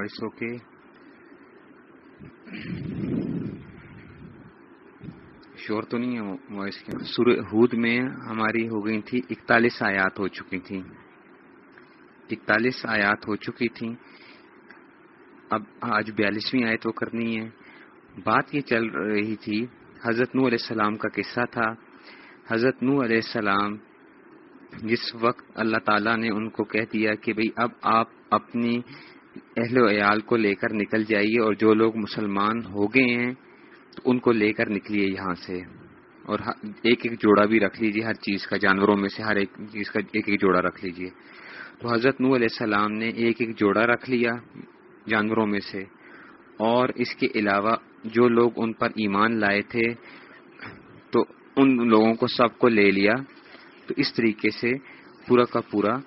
Voice okay شور تو نہیں ہے وائس کے سورہ ہود میں ہماری ہو گئی تھی اکتالیس آیات ہو چکی تھی اکتالیس آیات ہو چکی تھی اب آج بیالیسویں آیت وہ کرنی ہے بات یہ چل رہی تھی حضرت نو علیہ السلام کا قصہ تھا حضرت نو علیہ السلام جس وقت اللہ تعالیٰ نے ان کو کہہ دیا کہ بھئی اب آپ اپنی اہل و عیال کو لے کر نکل جائیے اور جو لوگ مسلمان ہو گئے ہیں، تو ان کو لے کر نکلیے یہاں سے۔ اور ایک ایک جوڑا بھی رکھ لیجیے ہر چیز کا، جانوروں میں سے ہر ایک چیز کا ایک ایک جوڑا رکھ لیجیے تو حضرت نو علیہ السلام نے ایک ایک جوڑا رکھ لیا جانوروں میں سے۔ اور اس کے علاوہ جو لوگ ان پر ایمان لائے تھے، تو ان لوگوں کو سب کو لے لیا۔ تو اس طریقے سے پورا کا پورا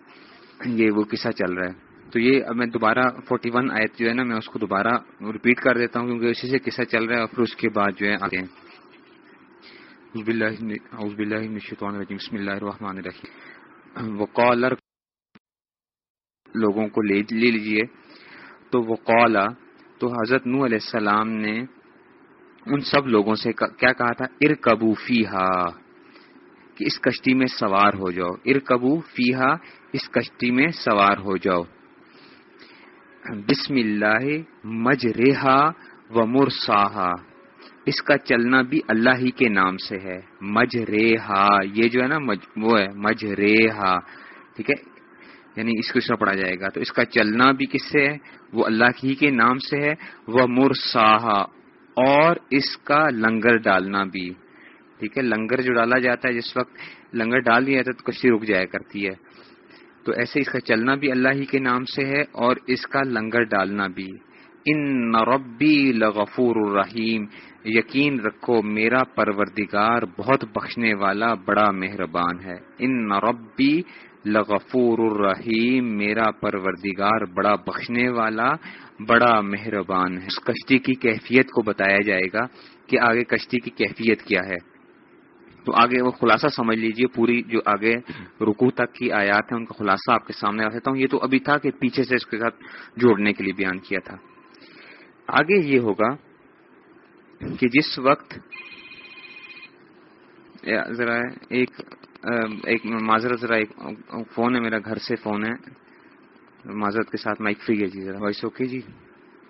یہ وہ قصہ چل رہا ہے۔ تو یہ اب میں دوبارہ فورٹی ون آیت جو ہے نا میں اس کو دوبارہ ریپیٹ کر دیتا ہوں کیونکہ اسی سے قصہ چل رہا ہے اور پھر اس کے بعد جو ہے آتے ہیں بسم اللہ الرحمن الرحیم۔ وقالر لوگوں کو لے لیجیے۔ تو وقالا تو حضرت نو علیہ السلام نے ان سب لوگوں سے کیا کہا تھا؟ ارکبو فیہا۔ کہ اس کشتی میں سوار ہو جاؤ۔ ارکبو فیہا، اس کشتی میں سوار ہو جاؤ۔ بسم اللہ مجرہا و مرساہا۔ اس کا چلنا بھی اللہ ہی کے نام سے ہے۔ مجرہا یہ جو ہے نا، مج، وہ ہے مجرہا ٹھیک ہے؟ یعنی اس کو اس میں پڑھا جائے گا۔ تو اس کا چلنا بھی کس سے ہے؟ وہ اللہ ہی کے نام سے ہے۔ وہ مرساہا۔ اور اس کا لنگر ڈالنا بھی۔ ٹھیک ہے؟ لنگر جو ڈالا جاتا ہے، جس وقت لنگر ڈال دیا جاتا ہے، تو کشتی رک جایا کرتی ہے۔ تو ایسے اس کا چلنا بھی اللہ ہی کے نام سے ہے اور اس کا لنگر ڈالنا بھی۔ ان ربی لغفور الرحیم، یقین رکھو میرا پروردگار بہت بخشنے والا بڑا مہربان ہے۔ ان ربی لغفور الرحیم، میرا پروردگار بڑا بخشنے والا بڑا مہربان ہے۔ اس کشتی کی کیفیت کو بتایا جائے گا کہ آگے کشتی کی کیفیت کیا ہے۔ تو آگے وہ خلاصہ سمجھ لیجیے، پوری جو آگے رکو تک کی آیات ہیں، ان کا خلاصہ آپ کے سامنے رکھتا ہوں۔ یہ تو ابھی تھا کہ پیچھے سے اس کے ساتھ جوڑنے کے لیے بیان کیا تھا۔ آگے یہ ہوگا کہ جس وقت ذرا ایک ایک معذرت، ذرا ایک فون ہے، میرا گھر سے فون ہے۔ معذرت کے ساتھ مائک فری ہے جی ذرا وائس اوکے جی۔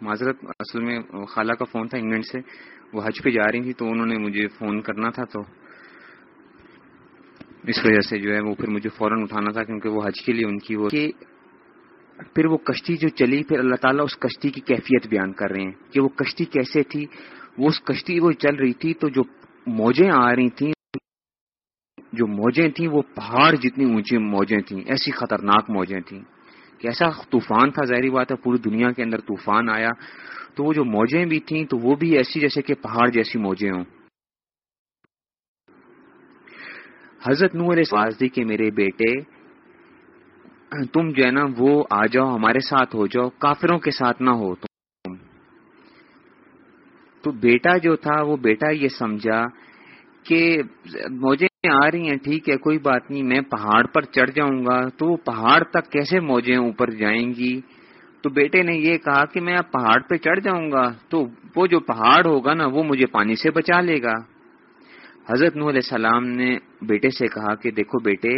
معذرت اصل میں خالہ کا فون تھا انگلینڈ سے، وہ حج پہ جا رہی تھی تو انہوں نے مجھے فون کرنا تھا تو اس وجہ سے جو ہے وہ پھر مجھے فوراً اٹھانا تھا کیونکہ وہ حج کے لیے ان کی وہ کہ پھر وہ کشتی جو چلی، پھر اللہ تعالیٰ اس کشتی کی کیفیت بیان کر رہے ہیں کہ وہ کشتی کیسے تھی۔ وہ اس کشتی وہ چل رہی تھی تو جو موجیں آ رہی تھیں، جو موجیں تھیں، وہ پہاڑ جتنی اونچی موجیں تھیں، ایسی خطرناک موجیں تھیں کہ ایسا طوفان تھا، ظاہری بات ہے پوری دنیا کے اندر طوفان آیا۔ تو وہ جو موجیں بھی تھیں تو وہ بھی ایسی جیسے کہ پہاڑ جیسی موجیں ہوں۔ حضرت نور وازدی کے میرے بیٹے، تم جو ہے نا وہ آ جاؤ، ہمارے ساتھ ہو جاؤ، کافروں کے ساتھ نہ ہو تم۔ تو بیٹا جو تھا، وہ بیٹا یہ سمجھا کہ موجیں آ رہی ہیں، ٹھیک ہے، کوئی بات نہیں، میں پہاڑ پر چڑھ جاؤں گا۔ تو وہ پہاڑ تک کیسے موجیں اوپر جائیں گی؟ تو بیٹے نے یہ کہا کہ میں اب پہاڑ پہ چڑھ جاؤں گا۔ تو وہ جو پہاڑ ہوگا نا، وہ مجھے پانی سے بچا لے گا۔ حضرت نور علیہ السلام نے بیٹے سے کہا کہ دیکھو بیٹے،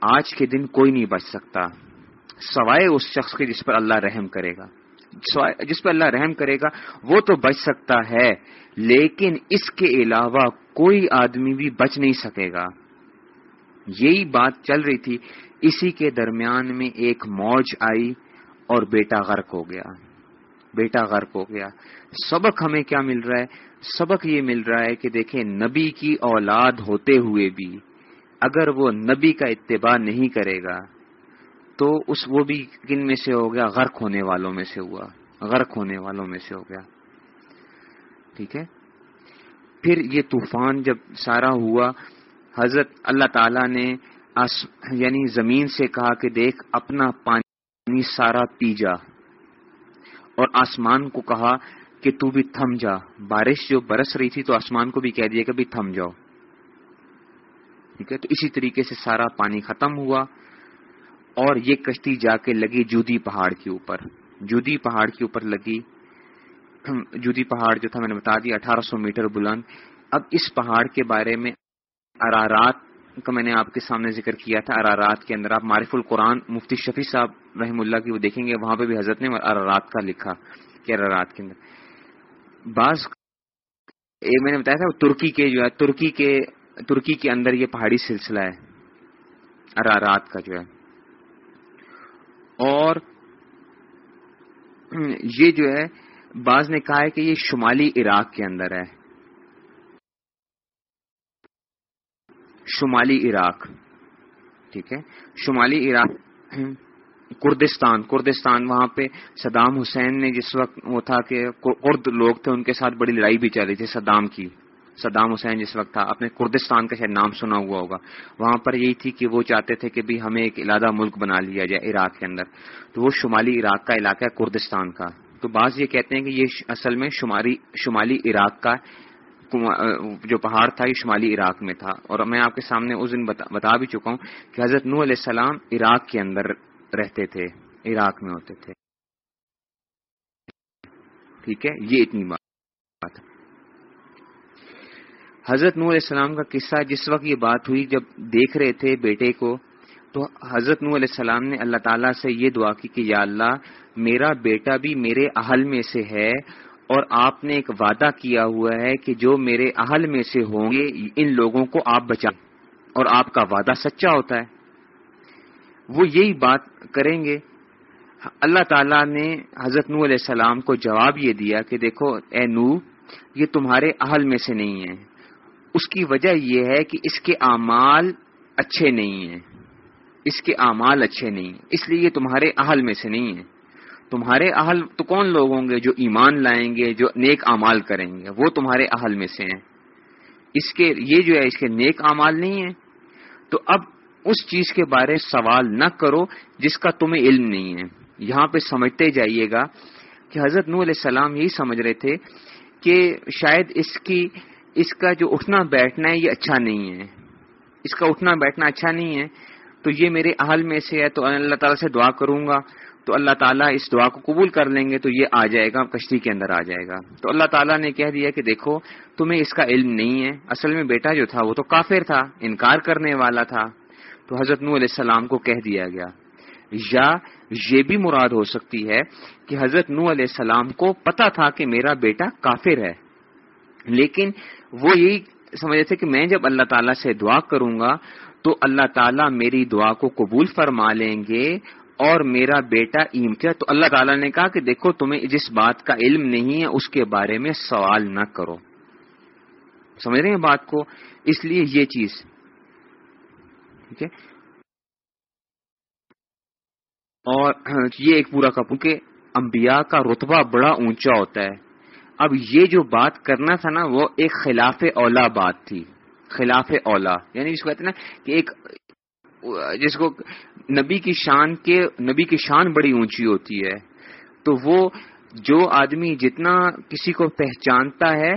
آج کے دن کوئی نہیں بچ سکتا، سوائے اس شخص کے جس پر اللہ رحم کرے گا۔ جس پر اللہ رحم کرے گا، وہ تو بچ سکتا ہے، لیکن اس کے علاوہ کوئی آدمی بھی بچ نہیں سکے گا۔ یہی بات چل رہی تھی، اسی کے درمیان میں ایک موج آئی اور بیٹا غرق ہو گیا۔ بیٹا غرق ہو گیا۔ سبق ہمیں کیا مل رہا ہے؟ سبق یہ مل رہا ہے کہ دیکھیں نبی کی اولاد ہوتے ہوئے بھی اگر وہ نبی کا اتباع نہیں کرے گا، تو اس وہ بھی کن میں سے ہو گیا؟ غرق ہونے والوں میں سے ہوا۔ غرق ہونے والوں میں سے ہو گیا۔ ٹھیک ہے؟ پھر یہ طوفان جب سارا ہوا، حضرت اللہ تعالی نے یعنی زمین سے کہا کہ دیکھ، اپنا پانی سارا پی جا۔ اور آسمان کو کہا کہ تو بھی تھم جا۔ بارش جو برس رہی تھی تو آسمان کو بھی کہہ دیا کہ بھی تھم جاؤ۔ ٹھیک ہے، تو اسی طریقے سے سارا پانی ختم ہوا اور یہ کشتی جا کے لگی جودی پہاڑ کے اوپر۔ جودی پہاڑ کے اوپر لگی۔ جودی پہاڑ جو تھا، میں نے بتا دیا، اٹھارہ سو میٹر بلند۔ اب اس پہاڑ کے بارے میں ارارات کا میں نے آپ کے سامنے ذکر کیا تھا۔ ارارات کے اندر آپ معرف القرآن مفتی شفیع صاحب رحم اللہ کی وہ دیکھیں گے، وہاں پہ بھی حضرت نے ارارات کا لکھا کہ ارارات کے اندر۔ بعض میں نے بتایا تھا ترکی کے جو ہے، ترکی کے ترکی کے اندر یہ پہاڑی سلسلہ ہے۔ ارارات کا جو ہے۔ اور یہ جو ہے، بعض نے کہا ہے کہ یہ شمالی عراق کے اندر ہے۔ شمالی عراق۔ ٹھیک ہے۔ شمالی عراق کردستان کردستان وہاں پہ صدام حسین نے جس وقت وہ تھا کہ کرد لوگ تھے، ان کے ساتھ بڑی لڑائی بھی چل رہی تھی صدام کی۔ صدام حسین جس وقت تھا، اپنے کردستان کا شاید نام سنا ہوا ہوگا۔ وہاں پر یہی تھی کہ وہ چاہتے تھے کہ بھی ہمیں ایک علادہ ملک بنا لیا جائے عراق کے اندر۔ تو وہ شمالی عراق کا علاقہ ہے کردستان کا۔ تو بعض یہ کہتے ہیں کہ یہ اصل میں شمالی شمالی عراق کا جو پہاڑ تھا، یہ شمالی عراق میں تھا۔ اور میں آپ کے سامنے اس دن بتا بھی چکا ہوں کہ حضرت نو علیہ السلام عراق کے اندر رہتے تھے، عراق میں ہوتے تھے۔ ٹھیک ہے؟ یہ اتنی بات حضرت نور علیہ السلام کا قصہ جس وقت یہ بات ہوئی، جب دیکھ رہے تھے بیٹے کو، تو حضرت نور علیہ السلام نے اللہ تعالیٰ سے یہ دعا کی کہ یا اللہ، میرا بیٹا بھی میرے اہل میں سے ہے اور آپ نے ایک وعدہ کیا ہوا ہے کہ جو میرے اہل میں سے ہوں گے، ان لوگوں کو آپ بچائیں۔ اور آپ کا وعدہ سچا ہوتا ہے۔ وہ یہی بات کریں گے۔ اللہ تعالیٰ نے حضرت نو علیہ السلام کو جواب یہ دیا کہ دیکھو، اے نو یہ تمہارے اہل میں سے نہیں ہے اس کی وجہ یہ ہے کہ اس کے اعمال اچھے نہیں ہیں۔ اس کے اعمال اچھے نہیں ہیں۔ اس لیے یہ تمہارے اہل میں سے نہیں ہے تمہارے اہل تو کون لوگ ہوں گے جو ایمان لائیں گے، جو نیک امال کریں گے؟ وہ تمہارے اہل میں سے ہیں۔ اس کے، یہ جو ہے، اس کے نیک امال نہیں ہے تو اب اس چیز کے بارے سوال نہ کرو جس کا تمہیں علم نہیں ہے۔ یہاں پہ سمجھتے جائیے گا کہ حضرت نو علیہ السلام یہی سمجھ رہے تھے کہ شاید اس کی، اس کا جو اٹھنا بیٹھنا ہے یہ اچھا نہیں ہے۔ اس کا اٹھنا بیٹھنا اچھا نہیں ہے۔ تو یہ میرے اہل میں سے ہے، تو اللہ تعالیٰ سے دعا کروں گا۔ تو اللہ تعالیٰ اس دعا کو قبول کر لیں گے تو یہ آ جائے گا، کشتی کے اندر آ جائے گا۔ تو اللہ تعالیٰ نے کہہ دیا کہ دیکھو، تمہیں اس کا علم نہیں ہے۔ اصل میں بیٹا جو تھا وہ تو کافر تھا، انکار کرنے والا تھا۔ تو حضرت نو علیہ السلام کو کہہ دیا گیا۔ یا یہ بھی مراد ہو سکتی ہے کہ حضرت نو علیہ السلام کو پتا تھا کہ میرا بیٹا کافر ہے۔ لیکن وہ یہی سمجھے تھے کہ میں جب اللہ تعالیٰ سے دعا کروں گا تو اللہ تعالیٰ میری دعا کو قبول فرما لیں گے اور میرا بیٹا ایم کیا۔ تو اللہ تعالیٰ نے کہا کہ دیکھو تمہیں جس بات کا علم نہیں ہے اس کے بارے میں سوال نہ کرو۔ سمجھ رہے ہیں بات کو؟ اس لیے یہ چیز ٹھیک ہے؟ اور یہ ایک پورا کا کہ انبیاء کا رتبہ بڑا اونچا ہوتا ہے۔ اب یہ جو بات کرنا تھا نا، وہ ایک خلاف اولا بات تھی۔ خلاف اولا یعنی جس کو کہتے نا کہ ایک، جس کو نبی کی شان کے، نبی کی شان بڑی اونچی ہوتی ہے۔ تو وہ جو آدمی جتنا کسی کو پہچانتا ہے،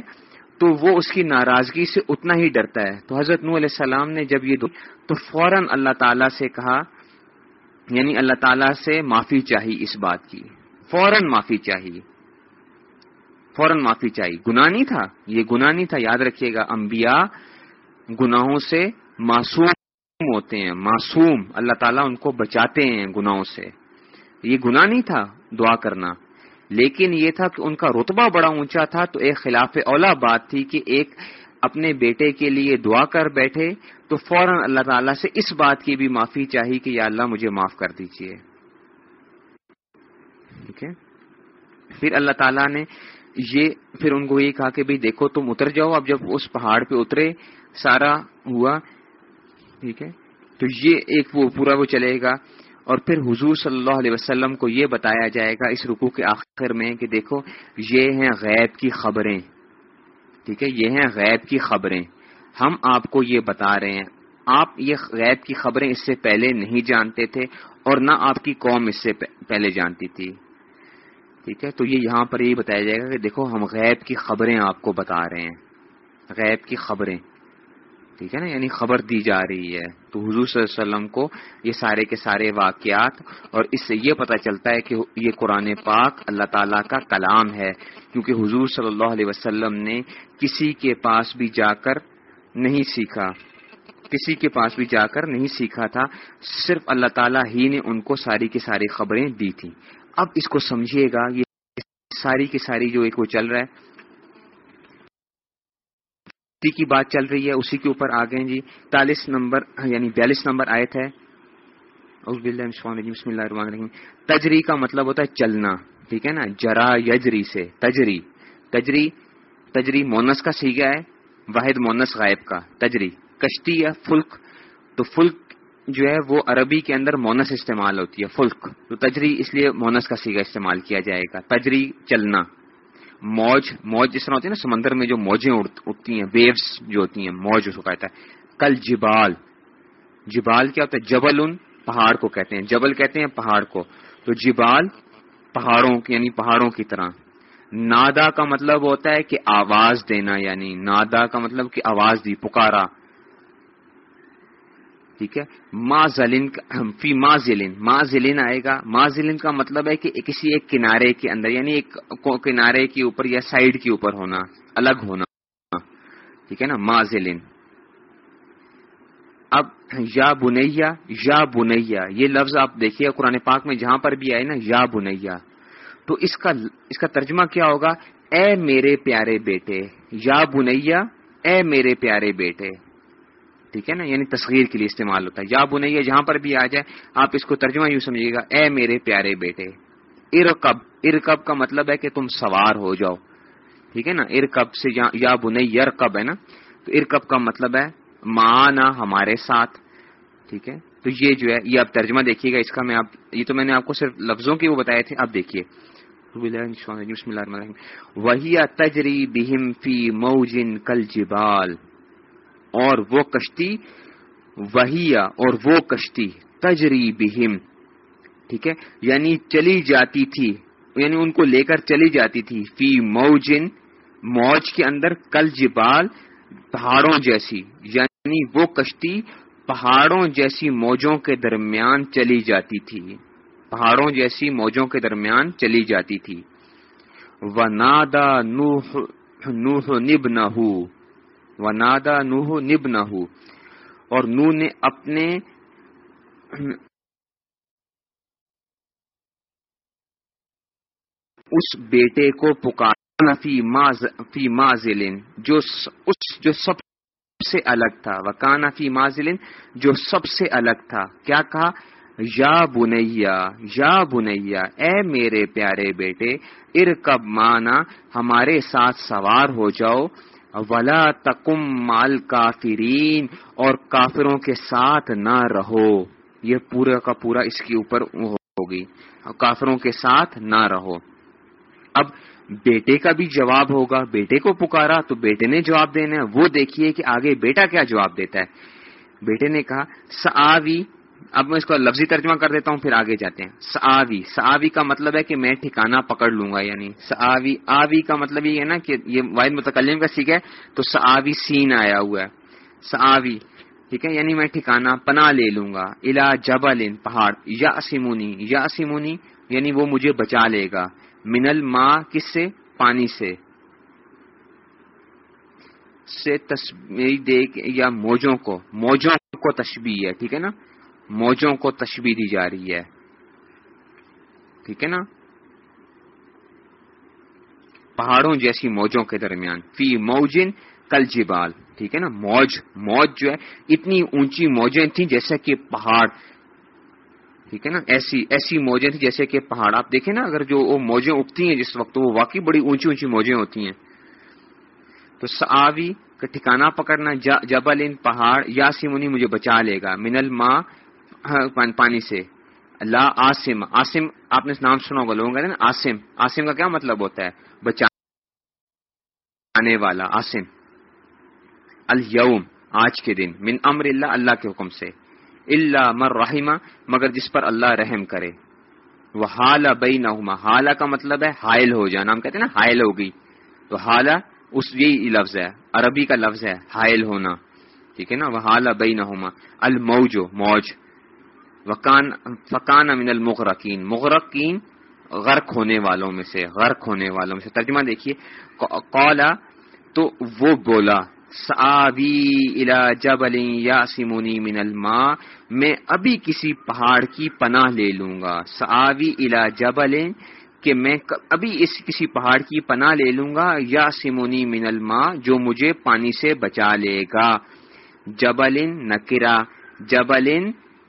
تو وہ اس کی ناراضگی سے اتنا ہی ڈرتا ہے۔ تو حضرت نو علیہ السلام نے جب یہ تو فوراً اللہ تعالی سے کہا یعنی اللہ تعالی سے معافی چاہی اس بات کی۔ فوراً معافی چاہیے فوراً معافی چاہیے گناہ نہیں تھا۔ یہ گناہ نہیں تھا۔ یاد رکھیے گا، انبیاء گناہوں سے معصوم ہوتے ہیں۔ معصوم۔ اللہ تعالیٰ ان کو بچاتے ہیں گناہوں سے۔ یہ گناہ نہیں تھا دعا کرنا۔ لیکن یہ تھا کہ ان کا رتبہ بڑا اونچا تھا تو ایک خلاف اولا بات تھی کہ ایک اپنے بیٹے کے لیے دعا کر بیٹھے۔ تو فوراً اللہ تعالیٰ سے اس بات کی بھی معافی چاہیے کہ یا اللہ مجھے معاف کر دیجیے ٹھیک ہے؟ پھر اللہ تعالیٰ نے یہ پھر ان کو یہ کہا کہ بھائی دیکھو تم اتر جاؤ، اب جب اس پہاڑ پہ اترے، سارا ہوا۔ ٹھیک ہے؟ تو یہ ایک وہ پورا وہ چلے گا۔ اور پھر حضور صلی اللہ علیہ وسلم کو یہ بتایا جائے گا اس رکو کے آخر میں کہ دیکھو، یہ ہیں غیب کی خبریں۔ ٹھیک ہے؟ یہ ہیں غیب کی خبریں۔ ہم آپ کو یہ بتا رہے ہیں۔ آپ یہ غیب کی خبریں اس سے پہلے نہیں جانتے تھے اور نہ آپ کی قوم اس سے پہلے جانتی تھی۔ ٹھیک ہے؟ تو یہ یہاں پر یہ بتایا جائے گا کہ دیکھو، ہم غیب کی خبریں آپ کو بتا رہے ہیں۔ غیب کی خبریں۔ ٹھیک ہے نا؟ یعنی خبر دی جا رہی ہے۔ تو حضور صلی اللہ علیہ وسلم کو یہ سارے کے سارے واقعات اور اس سے یہ پتہ چلتا ہے کہ یہ قرآن پاک اللہ تعالیٰ کا کلام ہے۔ کیونکہ حضور صلی اللہ علیہ وسلم نے کسی کے پاس بھی جا کر نہیں سیکھا۔ کسی کے پاس بھی جا کر نہیں سیکھا تھا، صرف اللہ تعالیٰ ہی نے ان کو ساری کی ساری خبریں دی تھی اب اس کو سمجھیے گا، یہ ساری کی ساری جو ایک وہ چل رہا ہے۔ کی بات چل رہی ہے، اسی کے اوپر آ گئے جی۔ تالیس نمبر یعنی بیالیس نمبر آئے تھے بسم اللہ الرحمن الرحیم۔ تجری کا مطلب ہوتا ہے چلنا، ٹھیک ہے نا؟ جرا یجری سے، تجری۔ تجری تجری مونس کا سیگا ہے۔ واحد مونس غائب کا، تجری۔ کشتی یا فلک؟ تو فلک جو ہے وہ عربی کے اندر مونس استعمال ہوتی ہے، فلک۔ تو تجری اس لیے مونس کا سیگا استعمال کیا جائے گا۔ تجری، چلنا۔ موج موج جس طرح ہوتی ہے نا، سمندر میں جو موجیں اٹھتی ہیں ویوز جو ہوتی ہیں، موج اس کو کہتا ہے کل جبال۔ جبال کیا ہوتا ہے؟ جبل ان پہاڑ کو کہتے ہیں۔ جبل کہتے ہیں پہاڑ کو۔ تو جبال پہاڑوں کی یعنی پہاڑوں کی طرح۔ نادا کا مطلب ہوتا ہے کہ آواز دینا یعنی نادا کا مطلب کہ آواز دی، پکارا۔ ٹھیک ہے؟ ما زلین فی ما زلین ما زلین آئے گا۔ ما زلین کا مطلب ہے کہ کسی ایک کنارے کے اندر یعنی ایک کنارے کے اوپر یا سائڈ کے اوپر ہونا، الگ ہونا۔ ٹھیک ہے نا؟ ما زلین اب یا بنیا یا بنیا۔ یہ لفظ آپ دیکھیے، قرآن پاک میں جہاں پر بھی آئے نا، یا بنیا۔ تو اس کا اس کا ترجمہ کیا ہوگا؟ اے میرے پیارے بیٹے، یا بنیا، اے میرے پیارے بیٹے۔ ٹھیک ہے نا؟ یعنی تصغیر کے لیے استعمال ہوتا ہے۔ یا بنیا، جہاں پر بھی آ جائے، آپ اس کو ترجمہ یوں سمجھیے گا، اے میرے پیارے بیٹے۔ ارکب ارکب کا مطلب ہے کہ تم سوار ہو جاؤ۔ ٹھیک ہے نا؟ ارکب سے یا بنیا کب ہے نا؟ تو ارکب کا مطلب ہے مانا ہمارے ساتھ۔ ٹھیک ہے؟ تو یہ جو ہے، یہ آپ ترجمہ دیکھیے گا، اس کا میں آپ، یہ تو میں نے آپ کو صرف لفظوں کی وہ بتائے تھے آپ دیکھیے۔ وہی تجری بہم فی موجن کل جبال اور وہ کشتی وہیا اور وہ کشتی تجری بہم ٹھیک ہے؟ یعنی چلی جاتی تھی یعنی ان کو لے کر چلی جاتی تھی۔ فی موجن موج کے اندر کل جبال پہاڑوں جیسی۔ یعنی وہ کشتی پہاڑوں جیسی موجوں کے درمیان چلی جاتی تھی۔ پہاڑوں جیسی موجوں کے درمیان چلی جاتی تھی۔ و نادا نوح نوح نب نہ و نادا نوح نب نہ اور نو نے اپنے اس بیٹے کو پکارا، فی ماز، فی مازلن، جو اس، جو سب سے الگ تھا۔ وکانا فی مازلن جو سب سے الگ تھا۔ کیا کہا؟ یا بنیا یا بنیا، اے میرے پیارے بیٹے، ارکب مانا، ہمارے ساتھ سوار ہو جاؤ۔ ولا تکم مال کافرین اور کافروں کے ساتھ نہ رہو۔ یہ پورا کا پورا اس کے اوپر ہوگی کافروں کے ساتھ نہ رہو۔ اب بیٹے کا بھی جواب ہوگا۔ بیٹے کو پکارا تو بیٹے نے جواب دینا ہے۔ وہ دیکھیے کہ آگے بیٹا کیا جواب دیتا ہے۔ بیٹے نے کہا سآوی اب میں اس کو لفظی ترجمہ کر دیتا ہوں، پھر آگے جاتے ہیں۔ سآوی سآوی کا مطلب ہے کہ میں ٹھکانا پکڑ لوں گا یعنی سآوی آوی کا مطلب یہ ہے نا کہ یہ واحد متکلم کا سیکھ ہے، تو سآوی سین آیا ہوا ہے۔ سآوی ٹھیک ہے یعنی میں ٹھکانا پناہ لے لوں گا۔ الا جبل، پہاڑ یا اسمونی یا اسمونی یعنی وہ مجھے بچا لے گا۔ منل ماں کس سے؟ پانی سے۔ سے تشبیح دے یا موجوں کو موجوں کو تشبیح ہے، ٹھیک ہے نا؟ موجوں کو تشبیح دی جا رہی ہے۔ ٹھیک ہے نا؟ پہاڑوں جیسی موجوں کے درمیان۔ فی موجن کل جبال۔ ٹھیک ہے نا؟ موج موج جو ہے، اتنی اونچی موجیں تھیں جیسے کہ پہاڑ۔ ٹھیک ہے نا؟ ایسی ایسی موجیں تھیں جیسے کہ پہاڑ۔ آپ دیکھیں نا، اگر جو وہ موجیں اگتی ہیں جس وقت، وہ واقعی بڑی اونچی اونچی موجیں ہوتی ہیں۔ تو سآوی کا ٹھکانا پکڑنا جبل ان پہاڑ یا سیمونی مجھے بچا لے گا۔ منل ماں پانی سے۔ اللہ آسم۔ آسم، آپ نے نام سنا ہوگا، لوگوں کا نا؟ آسم۔ آسم کا کیا مطلب ہوتا ہے؟ بچانے والا، آسم۔ الوم آج کے دن۔ من امر اللہ اللہ کے حکم سے۔ اللہ مر رحمہ، مگر جس پر اللہ رحم کرے۔ وہ حال بئی نہ کا مطلب ہے حائل ہو جانا، ہم کہتے ہیں نا حائل ہو گئی۔ تو حالہ اس یہی لفظ ہے، عربی کا لفظ ہے حائل ہونا۔ ٹھیک ہے نا؟ وہ حال بئی نہ الموجو موج۔ وکان فقان امن المغرقین۔ مغرقین غرق ہونے والوں میں سے، غرق ہونے والوں میں سے۔ ترجمہ دیکھیے قولا تو وہ بولا۔ الا جبل یا سمونی من الماء، میں ابھی کسی پہاڑ کی پناہ لے لوں گا۔ ساوی الا جبل، کہ میں ابھی اس کسی پہاڑ کی پناہ لے لوں گا۔ یا سمونی من الماء، جو مجھے پانی سے بچا لے گا۔ جبل نکرا جبل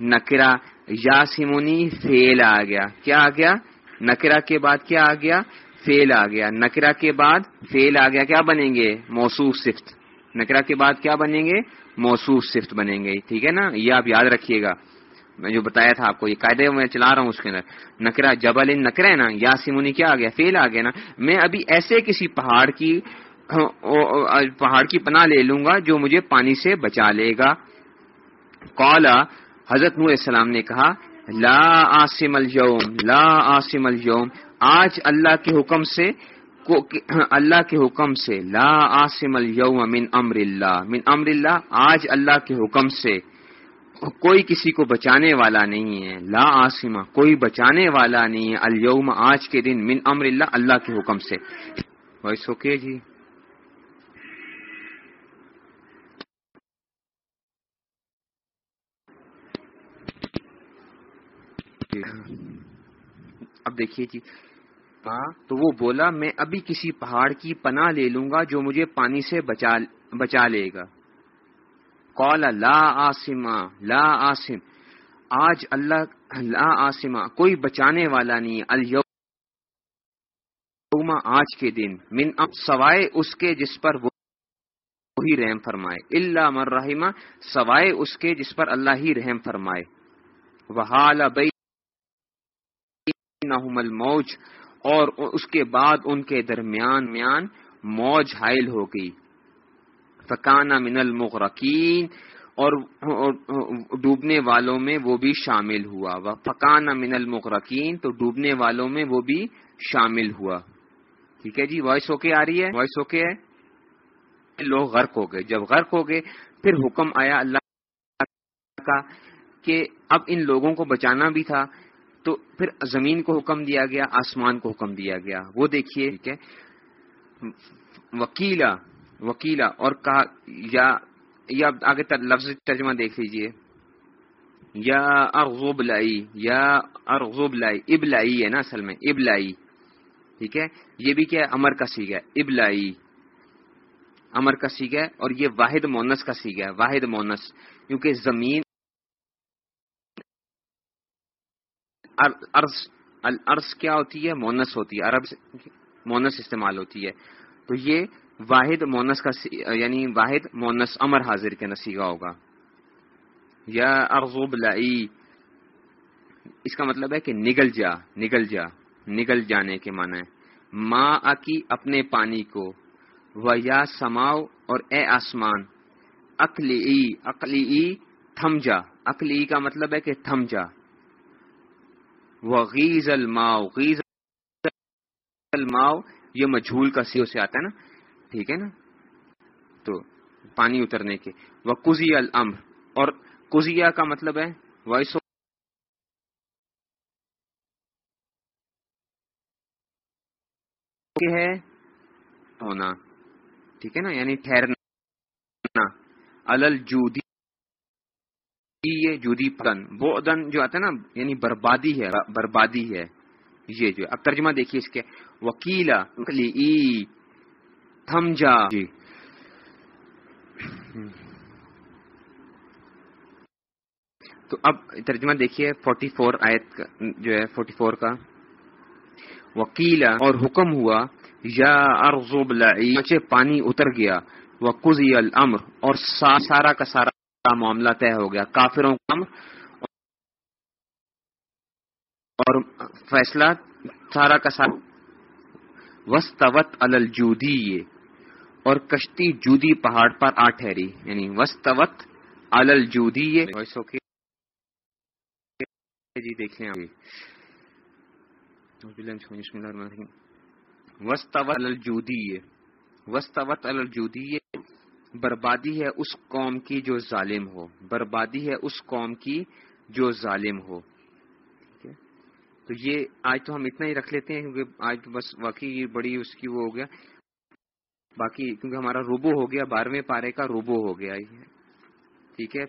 نکرا یا سمونی فیل آ گیا۔ کیا آ گیا؟ نکرا کے بعد کیا آ گیا؟ فیل آ گیا۔ نکرا کے بعد فیل آ گیا۔ کیا بنیں گے؟ موصوف صفت۔ نکرا کے بعد کیا بنیں گے؟ موصوف صفت بنیں گے، ٹھیک ہے نا؟ یہ آپ یاد رکھیے گا۔ میں جو بتایا تھا آپ کو، یہ قاعدے میں چلا رہا ہوں اس کے اندر۔ نکرا جبل نکرا ہے نا یا سمونی کیا آ گیا؟ فیل آ گیا نا۔ میں ابھی ایسے کسی پہاڑ کی پہاڑ کی پناہ لے لوں گا جو مجھے پانی سے بچا لے گا۔ قالا، حضرت نور السلام نے کہا، لا آسم الجوم لا آسم الجوم آج اللہ کے حکم سے ہاں، اللہ کے حکم سے، لا آسم اليوم من امر اللہ۔ من امر اللہ، آج اللہ کے حکم سے۔ کوئی کسی کو بچانے والا نہیں ہے۔ لا آسما کوئی بچانے والا نہیں ہے۔ اليوم، آج کے دن، من امر اللہ اللہ کے حکم سے۔ وائس اوکے جی؟, جی، ہاں۔ اب دیکھیے جی۔ ہاں تو وہ بولا، میں ابھی کسی پہاڑ کی پناہ لے لوں گا جو مجھے پانی سے بچا بچا لے گا. قال، لا آسما، لا آسم، آج اللہ، لا آسما، کوئی بچانے والا نہیں الم آج کے دن، من اب، سوائے اس کے جس پر وہ وہی رحم فرمائے اللہ مر رحمہ سوائے اس کے جس پر اللہ ہی رحم فرمائے. وہ الموج اور اس کے بعد ان کے درمیان میان موج حائل ہو گئی۔ فکانہ من المغرقین، اور ڈوبنے والوں میں وہ بھی شامل ہوا۔ وہ فکانہ من المغرقین، تو ڈوبنے والوں میں وہ بھی شامل ہوا۔ ٹھیک ہے جی وائس اوکے آ رہی ہے؟ وائس اوکے ہے؟ لوگ غرق ہو گئے۔ جب غرق ہو گئے، پھر حکم آیا اللہ کا کہ اب ان لوگوں کو بچانا بھی تھا۔ تو پھر زمین کو حکم دیا گیا، آسمان کو حکم دیا گیا۔ وہ دیکھیے، ٹھیک ہے۔ وکیلا وکیلا، اور کہا، یا یا آگے لفظ ترجمہ دیکھ لیجیے یا ارغب لائی، یا ارغب لائی، اب لائی ہے نا اصل میں، اب لائی۔ ٹھیک ہے؟ یہ بھی کیا امر کا سیگ ہے، اب لائی۔ امر کا سیگ ہے اور یہ واحد مونس کا سیگ ہے، واحد مونس۔ کیونکہ زمین الارض کیا ہوتی ہے؟ مونس ہوتی ہے. عرب مونس استعمال ہوتی ہے. تو یہ واحد مونس کا یعنی واحد مونس امر حاضر کے نصیحہ ہوگا. یا ارغب لائی اس کا مطلب ہے کہ نگل جا نگل جا، نگل جانے کے معنی ہے. ماں کی اپنے پانی کو، و یا سماؤ اور اے آسمان. اقلی اقلی تھم جا. اقلی کا مطلب ہے کہ تھم جا. وغیز الماؤ غیز الماؤ یہ مجھول کا سیو سے آتا ہے نا؟ ٹھیک ہے نا؟ تو پانی اترنے کے۔ وہ کزی المر اور کزیا کا مطلب ہے وائس ہے ہونا۔ ٹھیک ہے نا؟ یعنی ٹھہرنا۔ الل جودی یہ جودی پن بودن جو آتا ہے نا یعنی بربادی ہے بربادی ہے، یہ جو اب ترجمہ دیکھیے اس کے وکیلا تھم جا۔ جی۔ تو اب ترجمہ دیکھیے فورٹی فور آیت جو ہے فورٹی فور کا۔ وکیلا اور حکم ہوا، یا ارزوب پانی اتر گیا وہ کزی المر اور سارا کا سارا کا معاملہ طے ہو گیا۔ کافروں کا اور فیصلہ سارا کا سارا۔ وسطوت الجودی اور کشتی جودی پہاڑ پر آ ٹھہری۔ یعنی وسطوت الجودی جی دیکھ لیں وسطوت الجودی وسطوت الجودی بربادی ہے اس قوم کی جو ظالم ہو۔ بربادی ہے اس قوم کی جو ظالم ہو۔ ٹھیک ہے؟ تو یہ آج تو ہم اتنا ہی رکھ لیتے ہیں کیونکہ آج بس واقعی بڑی اس کی وہ ہو گیا۔ باقی کیونکہ ہمارا روبو ہو گیا، بارہویں پارے کا روبو ہو گیا ٹھیک ہے؟